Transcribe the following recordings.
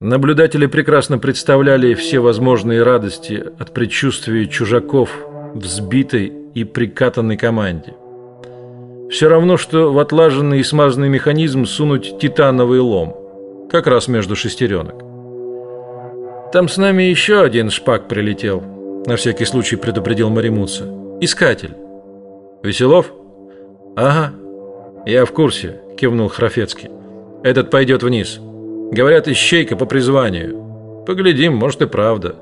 Наблюдатели прекрасно представляли все возможные радости от предчувствия чужаков в сбитой и прикатанной команде. Все равно, что в отлаженный и смазанный механизм сунуть титановый лом, как раз между шестеренок. Там с нами еще один шпак прилетел, на всякий случай предупредил Маримуца. Искатель. Веселов? Ага. Я в курсе, кивнул Храфецкий. Этот пойдет вниз. Говорят, ищейка по призванию. Поглядим, может и правда.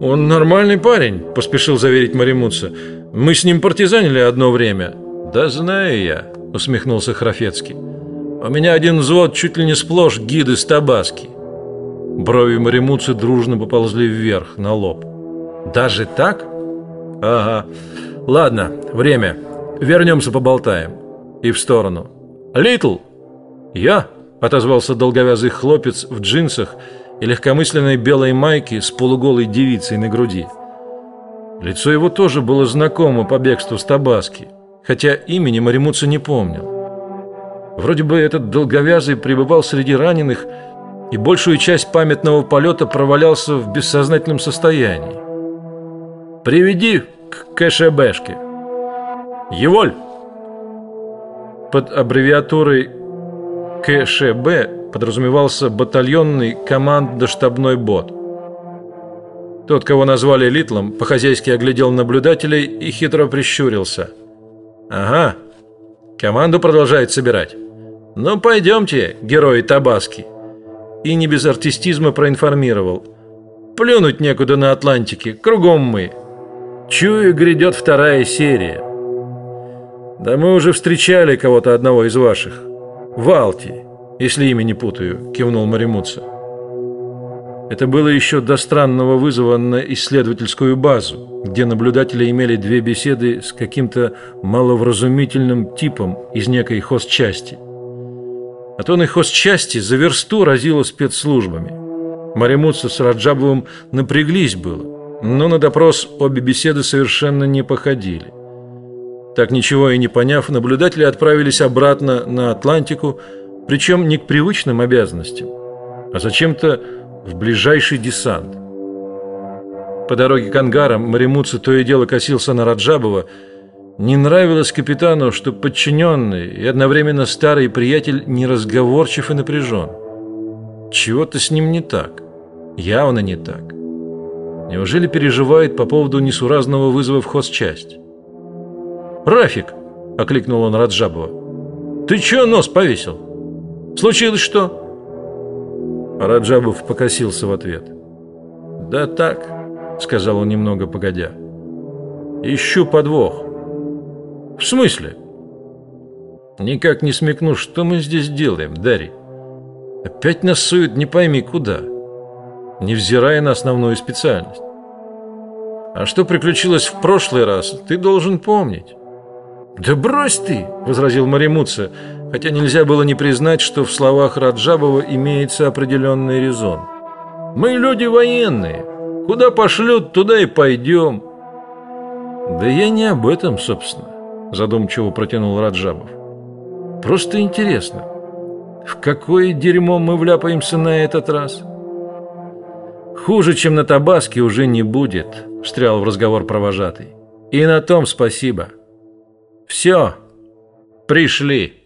Он нормальный парень, поспешил заверить Маримуца. Мы с ним партизанили одно время. Да знаю я, усмехнулся Храфецкий. У меня один взвод чуть ли не сплошь гиды с Табаски. Брови Маримуцы дружно поползли вверх на лоб. Даже так? Ага. Ладно, время. Вернемся поболтаем. И в сторону. Литл. Я, отозвался долговязый хлопец в джинсах и легкомысленной белой майке с полуголой девицей на груди. Лицо его тоже было знакомо по бегству с Табаски хотя имени Маримуца не помнил. Вроде бы этот долговязый пребывал среди раненых и большую часть памятного полета провалялся в бессознательном состоянии. Приведи к КШБшке. Еволь. Под аббревиатурой КШБ подразумевался батальонный командно-штабной бот. Тот, кого назвали Литлом, по-хозяйски оглядел наблюдателей и хитро прищурился. Ага. Команду продолжает собирать. Ну пойдемте, герои Табаски. И не без артистизма проинформировал. Плюнуть некуда на Атлантике, кругом мы. Чую, грядет вторая серия. Да мы уже встречали кого-то одного из ваших. Валти, если имя не путаю, кивнул Маримуца. Это было еще до странного вызова на исследовательскую базу, где наблюдатели имели две беседы с каким-то маловразумительным типом из некой хозчасти. А то на хозчасти за версту разило спецслужбами. Маримутса с Раджабовым напряглись было, но на допрос обе беседы совершенно не походили. Так ничего и не поняв, наблюдатели отправились обратно на Атлантику, причем не к привычным обязанностям, а зачем-то в ближайший десант. По дороге к ангарам Маримуца то и дело косился на Раджабова. Не нравилось капитану, что подчиненный и одновременно старый приятель неразговорчив и напряжен. Чего-то с ним не так. Явно не так. Неужели переживает по поводу несуразного вызова в хозчасть? «Рафик!» – окликнул он Раджабова. «Ты чё нос повесил? Случилось что?» Раджабов покосился в ответ. «Да так», — сказал он немного погодя. «Ищу подвох». «В смысле?» «Никак не смекну, что мы здесь делаем, Дарий. Опять нас суют не пойми куда, невзирая на основную специальность. А что приключилось в прошлый раз, ты должен помнить». «Да брось ты!» — возразил Маримуца, хотя нельзя было не признать, что в словах Раджабова имеется определенный резон. «Мы люди военные. Куда пошлют, туда и пойдем». «Да я не об этом, собственно», — задумчиво протянул Раджабов. «Просто интересно, в какое дерьмо мы вляпаемся на этот раз?» «Хуже, чем на Табаске, уже не будет», — встрял в разговор провожатый. «И на том спасибо». Все, пришли.